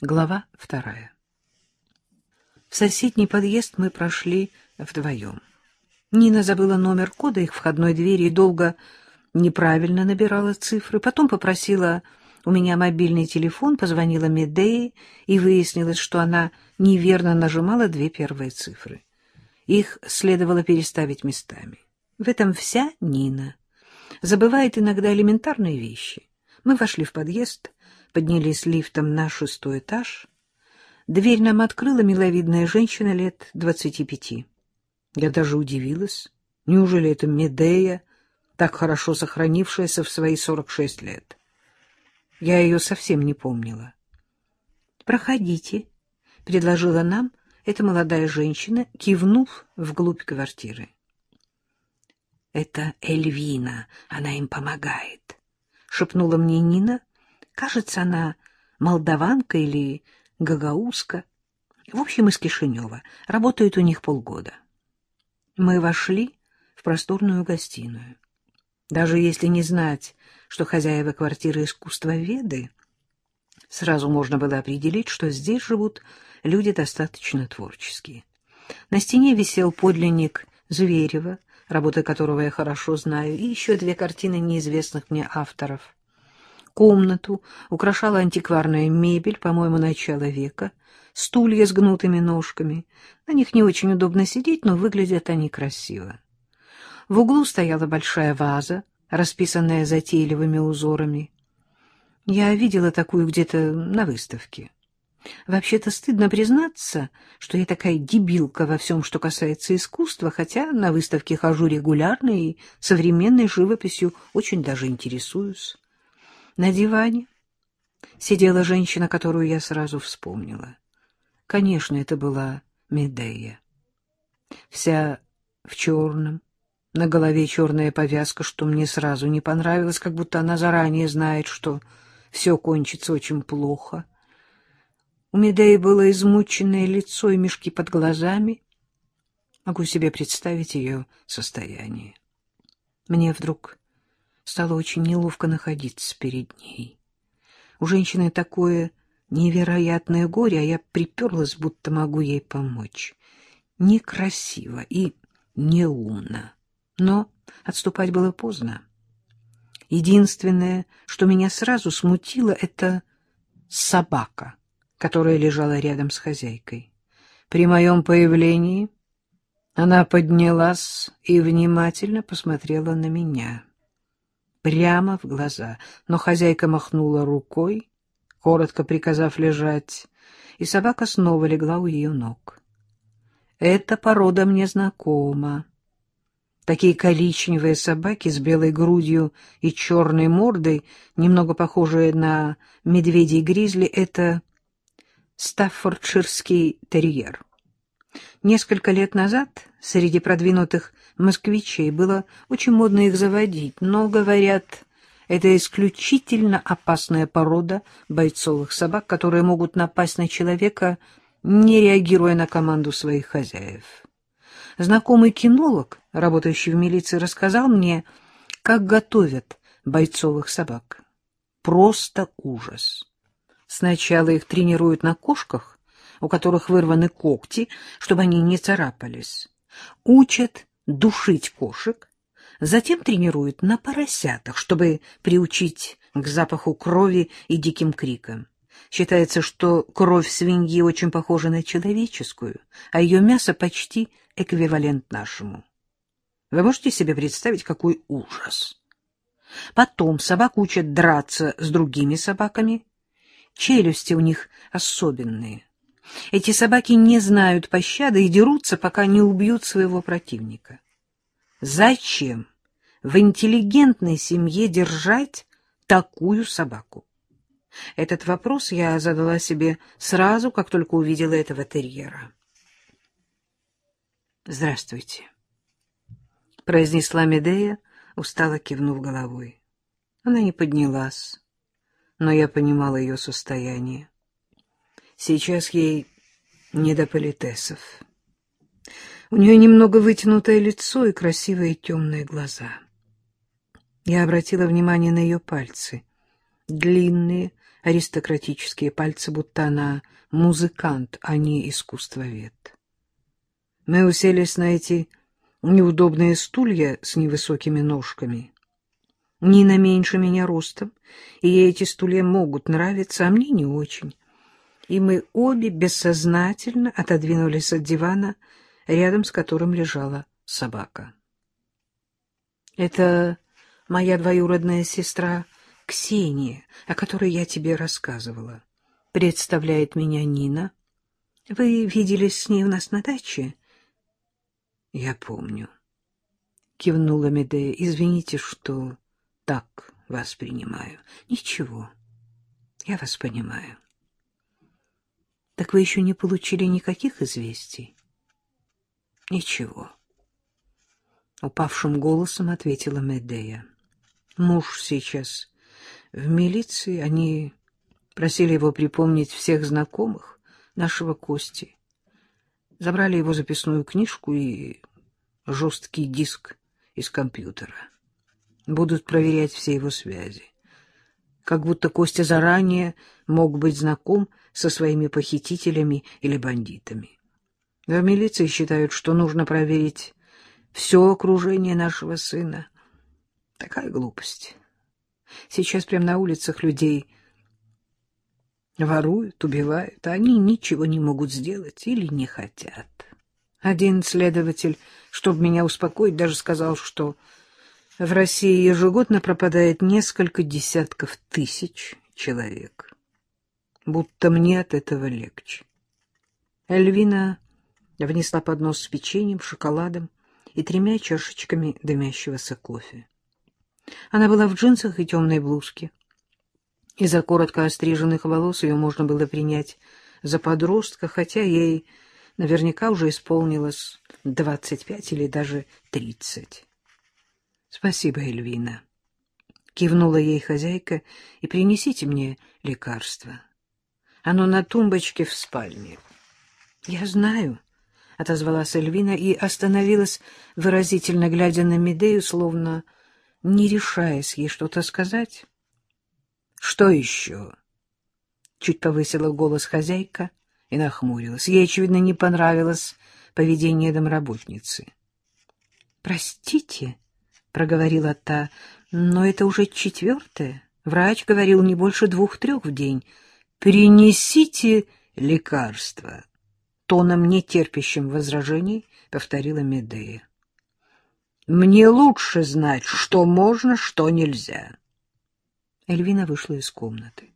Глава вторая. В соседний подъезд мы прошли вдвоем. Нина забыла номер кода их входной двери и долго неправильно набирала цифры. Потом попросила у меня мобильный телефон, позвонила Медее и выяснилось, что она неверно нажимала две первые цифры. Их следовало переставить местами. В этом вся Нина. Забывает иногда элементарные вещи. Мы вошли в подъезд поднялись лифтом на шестой этаж. Дверь нам открыла миловидная женщина лет двадцати пяти. Я даже удивилась. Неужели это Медея, так хорошо сохранившаяся в свои сорок шесть лет? Я ее совсем не помнила. — Проходите, — предложила нам эта молодая женщина, кивнув вглубь квартиры. — Это Эльвина, она им помогает, — шепнула мне Нина, — Кажется, она молдаванка или гагаузка. В общем, из Кишинева. Работает у них полгода. Мы вошли в просторную гостиную. Даже если не знать, что хозяева квартиры искусствоведы, сразу можно было определить, что здесь живут люди достаточно творческие. На стене висел подлинник Зверева, работы которого я хорошо знаю, и еще две картины неизвестных мне авторов. Комнату украшала антикварная мебель, по-моему, начала века, стулья с гнутыми ножками. На них не очень удобно сидеть, но выглядят они красиво. В углу стояла большая ваза, расписанная затейливыми узорами. Я видела такую где-то на выставке. Вообще-то стыдно признаться, что я такая дебилка во всем, что касается искусства, хотя на выставке хожу регулярно и современной живописью очень даже интересуюсь. На диване сидела женщина, которую я сразу вспомнила. Конечно, это была Медея. Вся в черном, на голове черная повязка, что мне сразу не понравилось, как будто она заранее знает, что все кончится очень плохо. У Медеи было измученное лицо и мешки под глазами. Могу себе представить ее состояние. Мне вдруг Стало очень неловко находиться перед ней. У женщины такое невероятное горе, а я приперлась, будто могу ей помочь. Некрасиво и неумно. Но отступать было поздно. Единственное, что меня сразу смутило, это собака, которая лежала рядом с хозяйкой. При моем появлении она поднялась и внимательно посмотрела на меня прямо в глаза, но хозяйка махнула рукой, коротко приказав лежать, и собака снова легла у ее ног. Эта порода мне знакома. Такие коричневые собаки с белой грудью и черной мордой, немного похожие на медведей гризли, — это стаффордширский терьер. Несколько лет назад среди продвинутых москвичей было очень модно их заводить, но, говорят, это исключительно опасная порода бойцовых собак, которые могут напасть на человека, не реагируя на команду своих хозяев. Знакомый кинолог, работающий в милиции, рассказал мне, как готовят бойцовых собак. Просто ужас. Сначала их тренируют на кошках, у которых вырваны когти, чтобы они не царапались. Учат душить кошек, затем тренируют на поросятах, чтобы приучить к запаху крови и диким крикам. Считается, что кровь свиньи очень похожа на человеческую, а ее мясо почти эквивалент нашему. Вы можете себе представить, какой ужас? Потом собак учат драться с другими собаками. Челюсти у них особенные. Эти собаки не знают пощады и дерутся, пока не убьют своего противника. Зачем в интеллигентной семье держать такую собаку? Этот вопрос я задала себе сразу, как только увидела этого терьера. «Здравствуйте», — произнесла Медея, устало кивнув головой. Она не поднялась, но я понимала ее состояние. Сейчас ей не до политесов. У нее немного вытянутое лицо и красивые темные глаза. Я обратила внимание на ее пальцы. Длинные, аристократические пальцы, будто она музыкант, а не искусствовед. Мы уселись на эти неудобные стулья с невысокими ножками. Нина меньше меня ростом, и ей эти стулья могут нравиться, а мне не очень. И мы обе бессознательно отодвинулись от дивана, рядом с которым лежала собака. Это моя двоюродная сестра Ксения, о которой я тебе рассказывала. Представляет меня Нина. Вы виделись с ней у нас на даче? Я помню. Кивнула Медея. Извините, что так вас принимаю. Ничего. Я вас понимаю. Так вы еще не получили никаких известий? Ничего. Упавшим голосом ответила Медея. Муж сейчас в милиции. Они просили его припомнить всех знакомых нашего Кости. Забрали его записную книжку и жесткий диск из компьютера. Будут проверять все его связи. Как будто Костя заранее мог быть знаком со своими похитителями или бандитами. В милиции считают, что нужно проверить все окружение нашего сына. Такая глупость. Сейчас прямо на улицах людей воруют, убивают, а они ничего не могут сделать или не хотят. Один следователь, чтобы меня успокоить, даже сказал, что в России ежегодно пропадает несколько десятков тысяч человек. Будто мне от этого легче. Эльвина внесла поднос с печеньем, шоколадом и тремя чашечками дымящегося кофе. Она была в джинсах и темной блузке. Из-за коротко остриженных волос ее можно было принять за подростка, хотя ей наверняка уже исполнилось двадцать пять или даже тридцать. — Спасибо, Эльвина. — кивнула ей хозяйка, — и принесите мне лекарство. Оно на тумбочке в спальне. — Я знаю, — отозвалась Эльвина и остановилась, выразительно глядя на Медею, словно не решаясь ей что-то сказать. — Что еще? — чуть повысила голос хозяйка и нахмурилась. Ей, очевидно, не понравилось поведение домработницы. — Простите, — проговорила та, — но это уже четвертое. Врач говорил не больше двух-трех в день. — Принесите лекарство. Тоном, нетерпящим возражений, повторила Медея. Мне лучше знать, что можно, что нельзя. Эльвина вышла из комнаты.